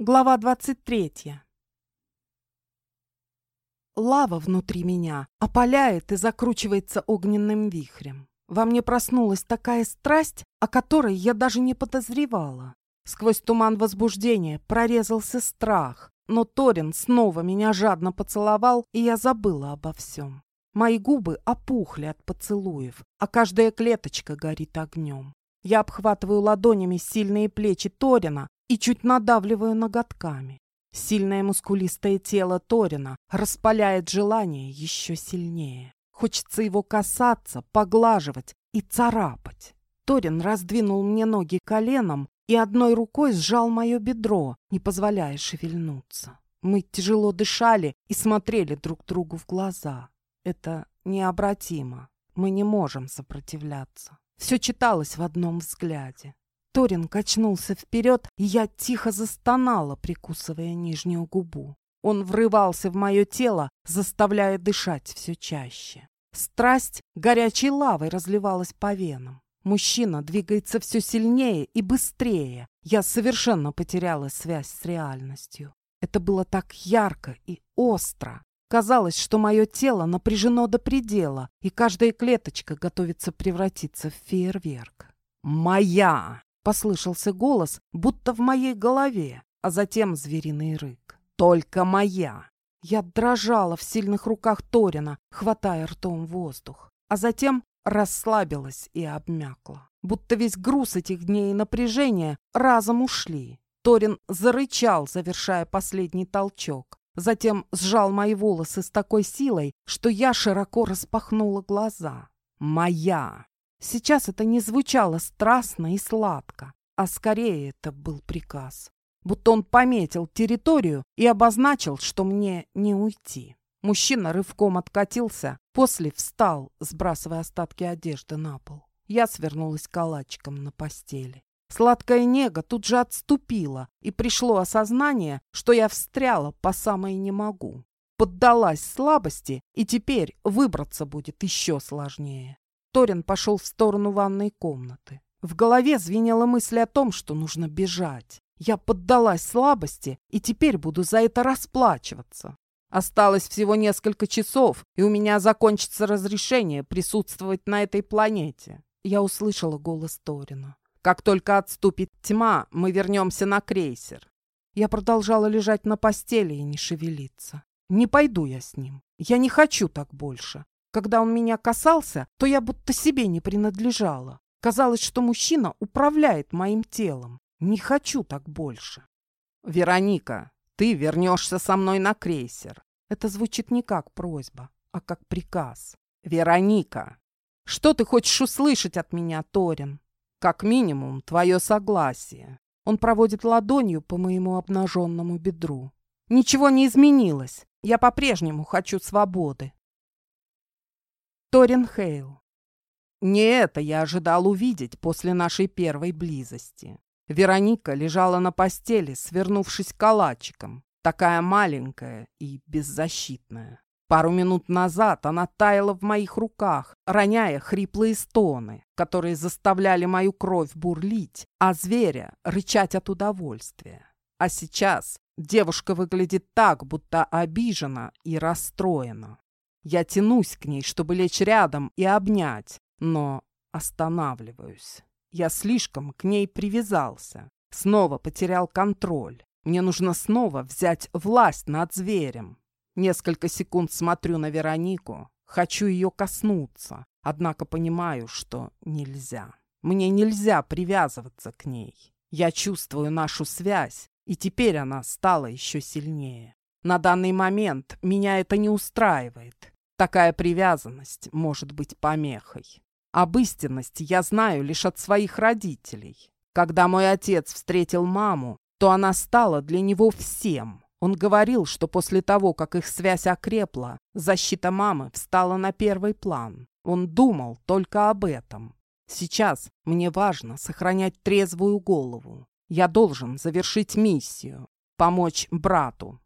Глава 23. Лава внутри меня опаляет и закручивается огненным вихрем. Во мне проснулась такая страсть, о которой я даже не подозревала. Сквозь туман возбуждения прорезался страх, но Торин снова меня жадно поцеловал, и я забыла обо всем. Мои губы опухли от поцелуев, а каждая клеточка горит огнем. Я обхватываю ладонями сильные плечи Торина, и чуть надавливаю ноготками. Сильное мускулистое тело Торина распаляет желание еще сильнее. Хочется его касаться, поглаживать и царапать. Торин раздвинул мне ноги коленом и одной рукой сжал мое бедро, не позволяя шевельнуться. Мы тяжело дышали и смотрели друг другу в глаза. Это необратимо. Мы не можем сопротивляться. Все читалось в одном взгляде. Торин качнулся вперед, и я тихо застонала, прикусывая нижнюю губу. Он врывался в мое тело, заставляя дышать все чаще. Страсть горячей лавой разливалась по венам. Мужчина двигается все сильнее и быстрее. Я совершенно потеряла связь с реальностью. Это было так ярко и остро. Казалось, что мое тело напряжено до предела, и каждая клеточка готовится превратиться в фейерверк. «Моя!» Послышался голос, будто в моей голове, а затем звериный рык. «Только моя!» Я дрожала в сильных руках Торина, хватая ртом воздух, а затем расслабилась и обмякла. Будто весь груз этих дней напряжения разом ушли. Торин зарычал, завершая последний толчок. Затем сжал мои волосы с такой силой, что я широко распахнула глаза. «Моя!» Сейчас это не звучало страстно и сладко, а скорее это был приказ. Будто он пометил территорию и обозначил, что мне не уйти. Мужчина рывком откатился, после встал, сбрасывая остатки одежды на пол. Я свернулась калачиком на постели. Сладкая нега тут же отступила, и пришло осознание, что я встряла по самой не могу. Поддалась слабости, и теперь выбраться будет еще сложнее. Торин пошел в сторону ванной комнаты. В голове звенела мысль о том, что нужно бежать. Я поддалась слабости и теперь буду за это расплачиваться. Осталось всего несколько часов, и у меня закончится разрешение присутствовать на этой планете. Я услышала голос Торина. Как только отступит тьма, мы вернемся на крейсер. Я продолжала лежать на постели и не шевелиться. Не пойду я с ним. Я не хочу так больше. Когда он меня касался, то я будто себе не принадлежала. Казалось, что мужчина управляет моим телом. Не хочу так больше. «Вероника, ты вернешься со мной на крейсер». Это звучит не как просьба, а как приказ. «Вероника, что ты хочешь услышать от меня, Торин? Как минимум, твое согласие». Он проводит ладонью по моему обнаженному бедру. «Ничего не изменилось. Я по-прежнему хочу свободы. Торин Хейл. Не это я ожидал увидеть после нашей первой близости. Вероника лежала на постели, свернувшись калачиком, такая маленькая и беззащитная. Пару минут назад она таяла в моих руках, роняя хриплые стоны, которые заставляли мою кровь бурлить, а зверя рычать от удовольствия. А сейчас девушка выглядит так, будто обижена и расстроена. Я тянусь к ней, чтобы лечь рядом и обнять, но останавливаюсь. Я слишком к ней привязался. Снова потерял контроль. Мне нужно снова взять власть над зверем. Несколько секунд смотрю на Веронику. Хочу ее коснуться, однако понимаю, что нельзя. Мне нельзя привязываться к ней. Я чувствую нашу связь, и теперь она стала еще сильнее. На данный момент меня это не устраивает. Такая привязанность может быть помехой. Об истинности я знаю лишь от своих родителей. Когда мой отец встретил маму, то она стала для него всем. Он говорил, что после того, как их связь окрепла, защита мамы встала на первый план. Он думал только об этом. Сейчас мне важно сохранять трезвую голову. Я должен завершить миссию, помочь брату,